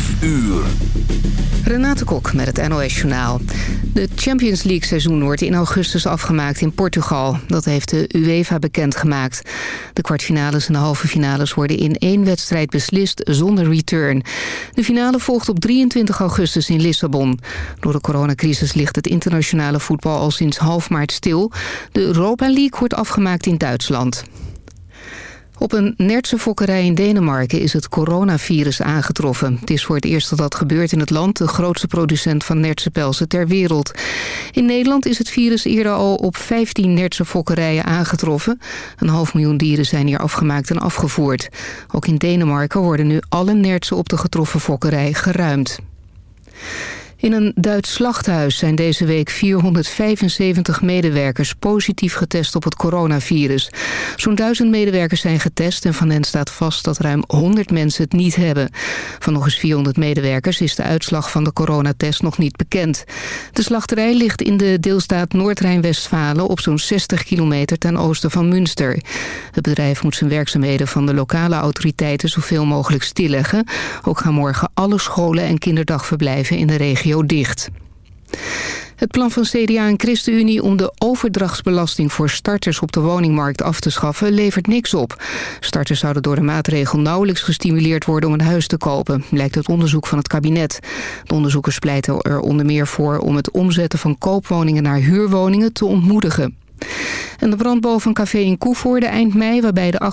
5 uur. Renate Kok met het NOS Journaal. De Champions League seizoen wordt in augustus afgemaakt in Portugal. Dat heeft de UEFA bekendgemaakt. De kwartfinales en de halve finales worden in één wedstrijd beslist zonder return. De finale volgt op 23 augustus in Lissabon. Door de coronacrisis ligt het internationale voetbal al sinds half maart stil. De Europa League wordt afgemaakt in Duitsland. Op een Nertse fokkerij in Denemarken is het coronavirus aangetroffen. Het is voor het eerst dat dat gebeurt in het land, de grootste producent van Nertse ter wereld. In Nederland is het virus eerder al op 15 Nertse fokkerijen aangetroffen. Een half miljoen dieren zijn hier afgemaakt en afgevoerd. Ook in Denemarken worden nu alle Nertsen op de getroffen fokkerij geruimd. In een Duits slachthuis zijn deze week 475 medewerkers positief getest op het coronavirus. Zo'n duizend medewerkers zijn getest en van hen staat vast dat ruim 100 mensen het niet hebben. Van nog eens 400 medewerkers is de uitslag van de coronatest nog niet bekend. De slachterij ligt in de deelstaat Noord-Rijn-Westfalen op zo'n 60 kilometer ten oosten van Münster. Het bedrijf moet zijn werkzaamheden van de lokale autoriteiten zoveel mogelijk stilleggen. Ook gaan morgen alle scholen en kinderdagverblijven in de regio dicht. Het plan van CDA en ChristenUnie om de overdrachtsbelasting voor starters op de woningmarkt af te schaffen levert niks op. Starters zouden door de maatregel nauwelijks gestimuleerd worden om een huis te kopen, blijkt uit onderzoek van het kabinet. De onderzoekers pleiten er onder meer voor om het omzetten van koopwoningen naar huurwoningen te ontmoedigen. En de brand boven café in Koevoorde eind mei... waarbij de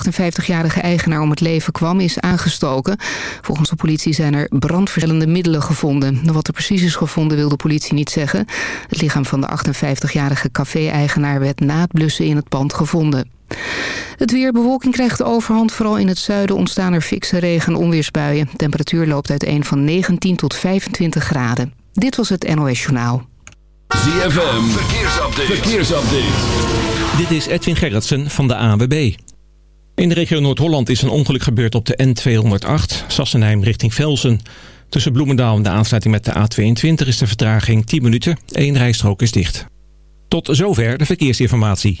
58-jarige eigenaar om het leven kwam, is aangestoken. Volgens de politie zijn er brandverstellende middelen gevonden. Wat er precies is gevonden wil de politie niet zeggen. Het lichaam van de 58-jarige café-eigenaar werd na het blussen in het pand gevonden. Het weer, bewolking krijgt de overhand. Vooral in het zuiden ontstaan er fikse regen- en onweersbuien. temperatuur loopt uiteen van 19 tot 25 graden. Dit was het NOS Journaal. ZFM, verkeersupdate. verkeersupdate. Dit is Edwin Gerritsen van de ANWB. In de regio Noord-Holland is een ongeluk gebeurd op de N208, Sassenheim richting Velsen. Tussen Bloemendaal en de aansluiting met de A22 is de vertraging 10 minuten. Eén rijstrook is dicht. Tot zover de verkeersinformatie.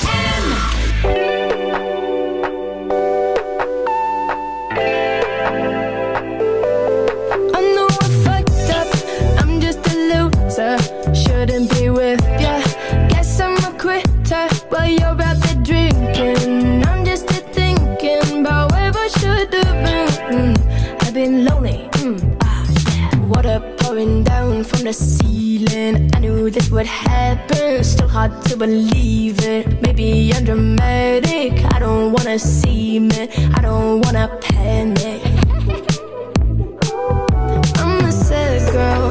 Hard to believe it. Maybe I'm dramatic. I don't wanna see me I don't wanna panic. I'm a sad girl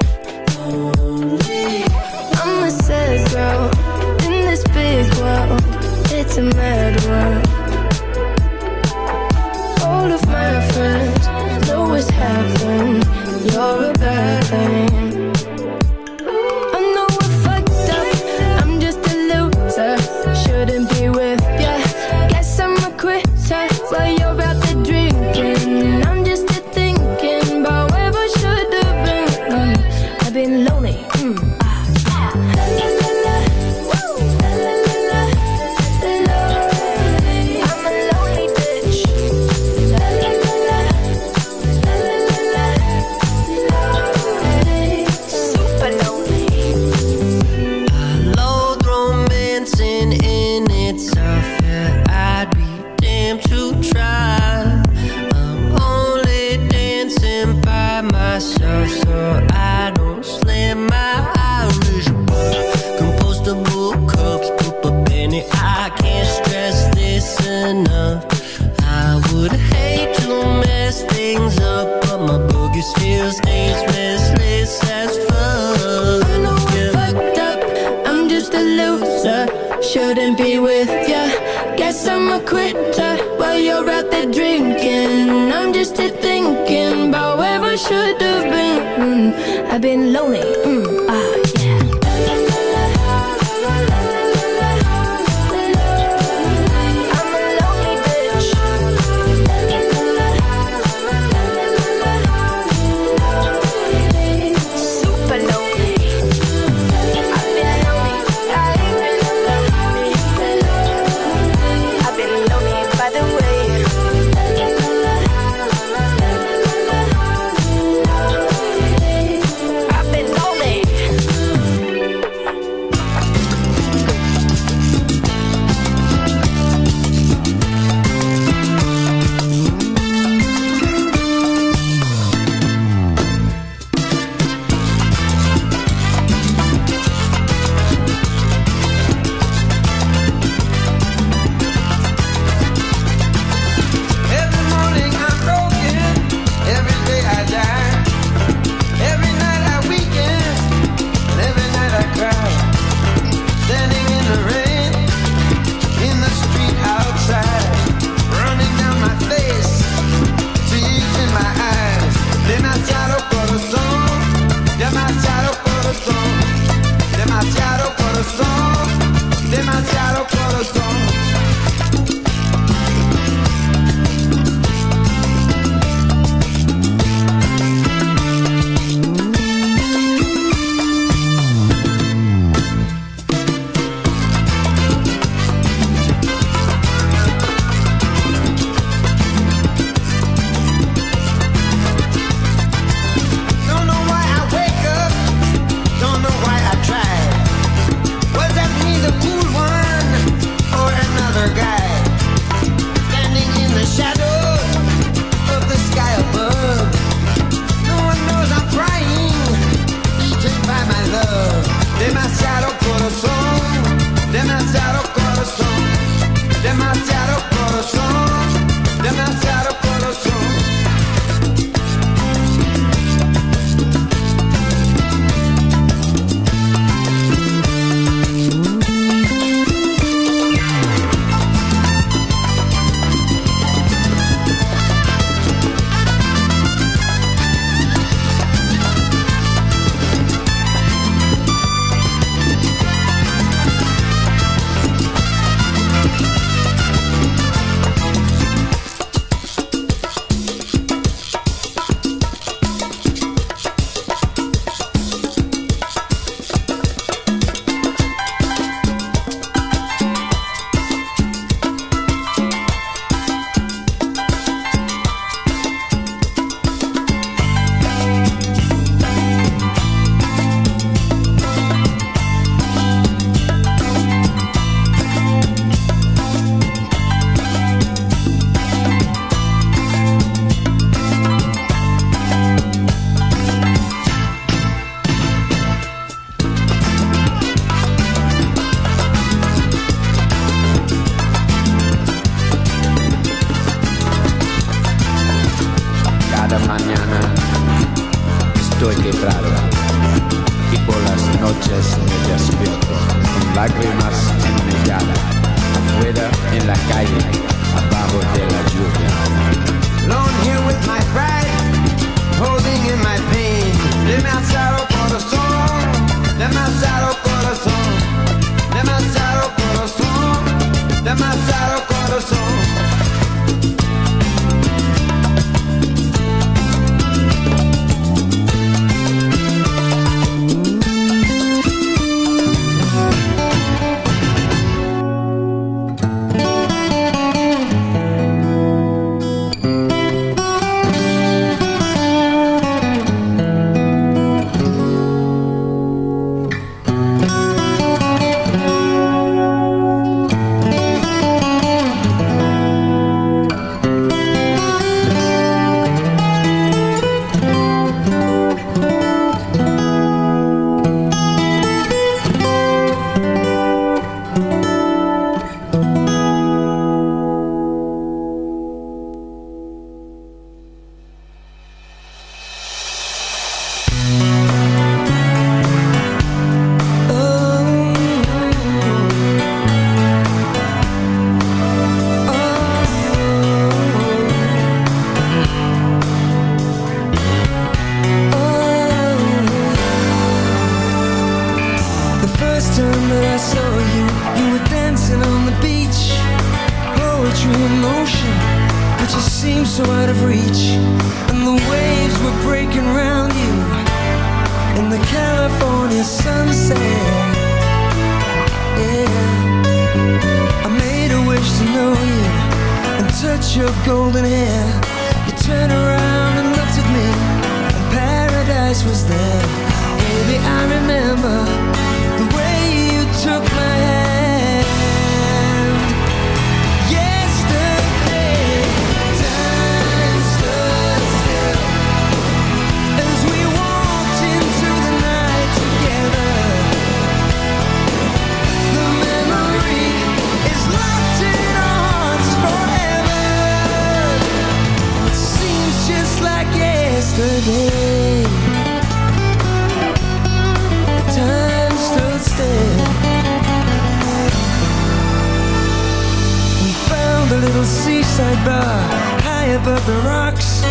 little seaside bar high above the rocks.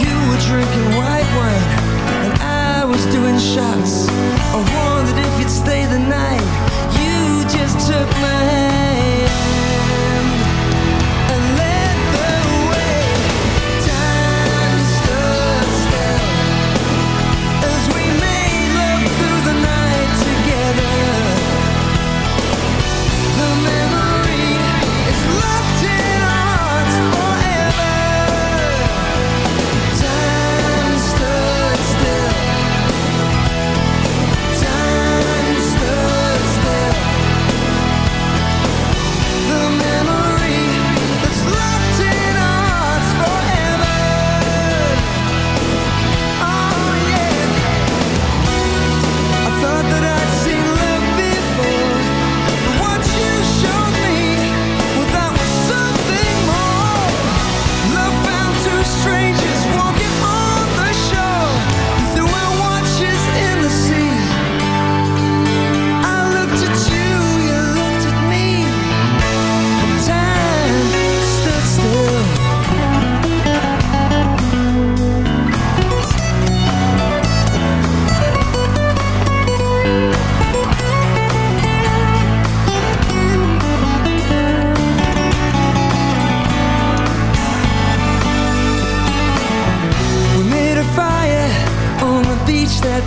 You were drinking white wine, and I was doing shots.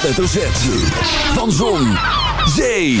hoofdletter Z. Van Zon, Zee,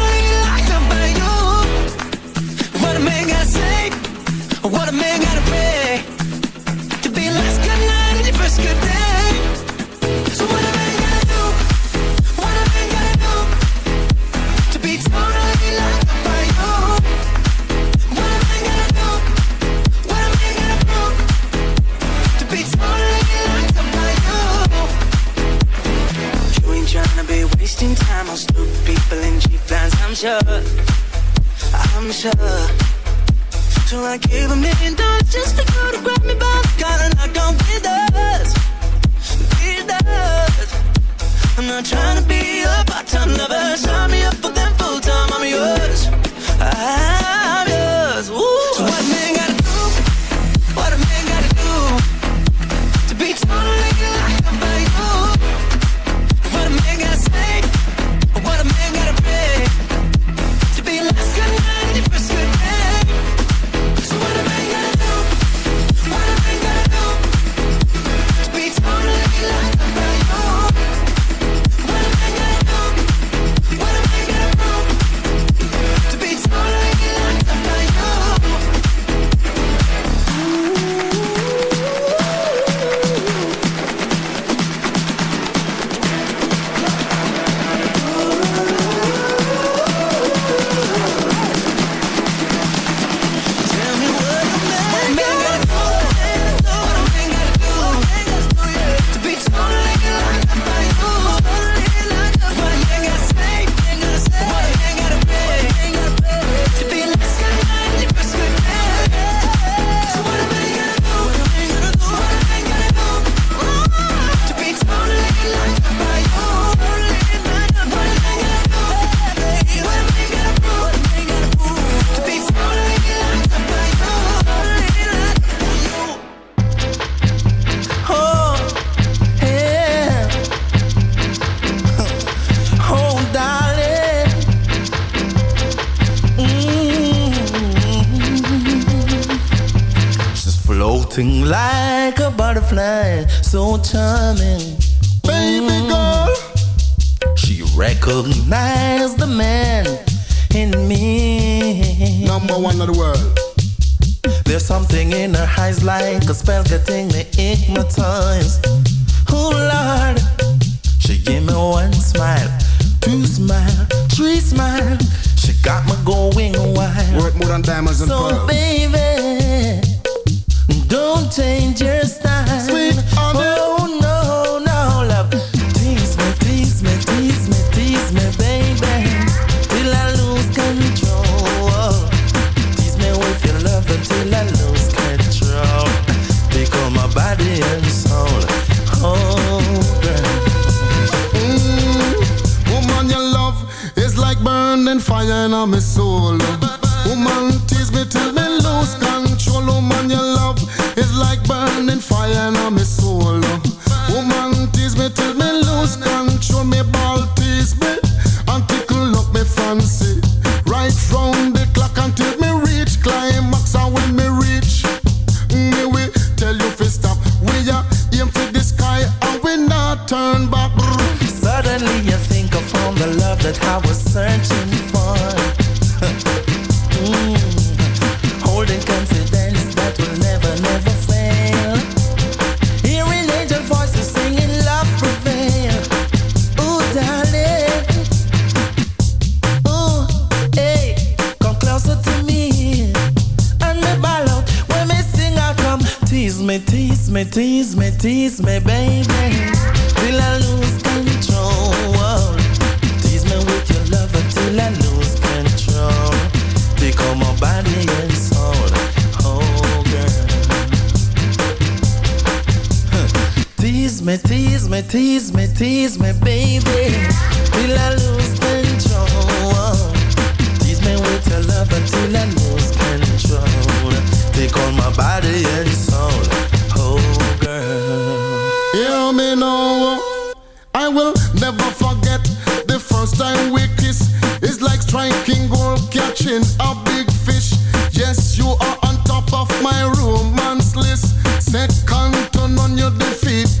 Yes, you are on top of my romance list. Second to none, you defeat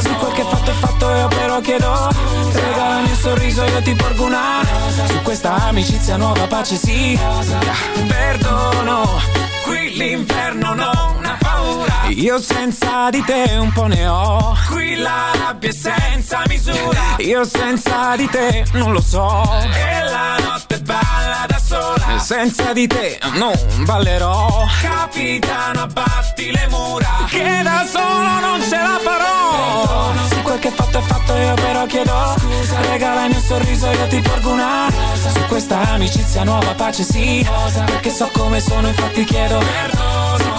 Se quel che fatto è fatto io però chiedo Regalami un sorriso io ti porgo una. Su questa amicizia nuova pace sì. Perdono Qui l'inferno paura Io senza di te un po' ne ho. Qui la rabbia è senza misura. Io senza di te non lo so. E la notte balla da sola. Senza di te non ballerò. Capitano abbatti le mura. Che da solo non ce la farò. Se quel che fatto è fatto io però chiedo. Scusa. Regalami un sorriso io ti porgo una Rosa. Su questa amicizia nuova pace sì. Rosa. Perché so come sono infatti chiedo. Perdono.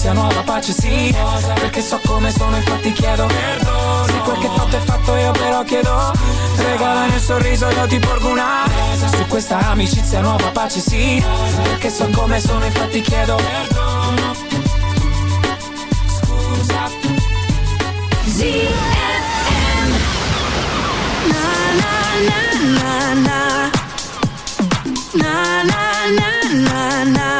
amicizia, nuova pace, sì Cosa? Perché so come sono, infatti chiedo perdono Se quel che fatto è fatto io però chiedo Regalami un sorriso, io ti porgo una Rosa. Su questa amicizia, nuova pace, sì Rosa. Perché so come sono, infatti chiedo perdono Scusa ZFM Na na na na Na na na na na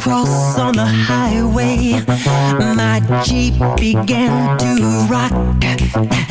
cross on the highway, my Jeep began to rock.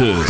9.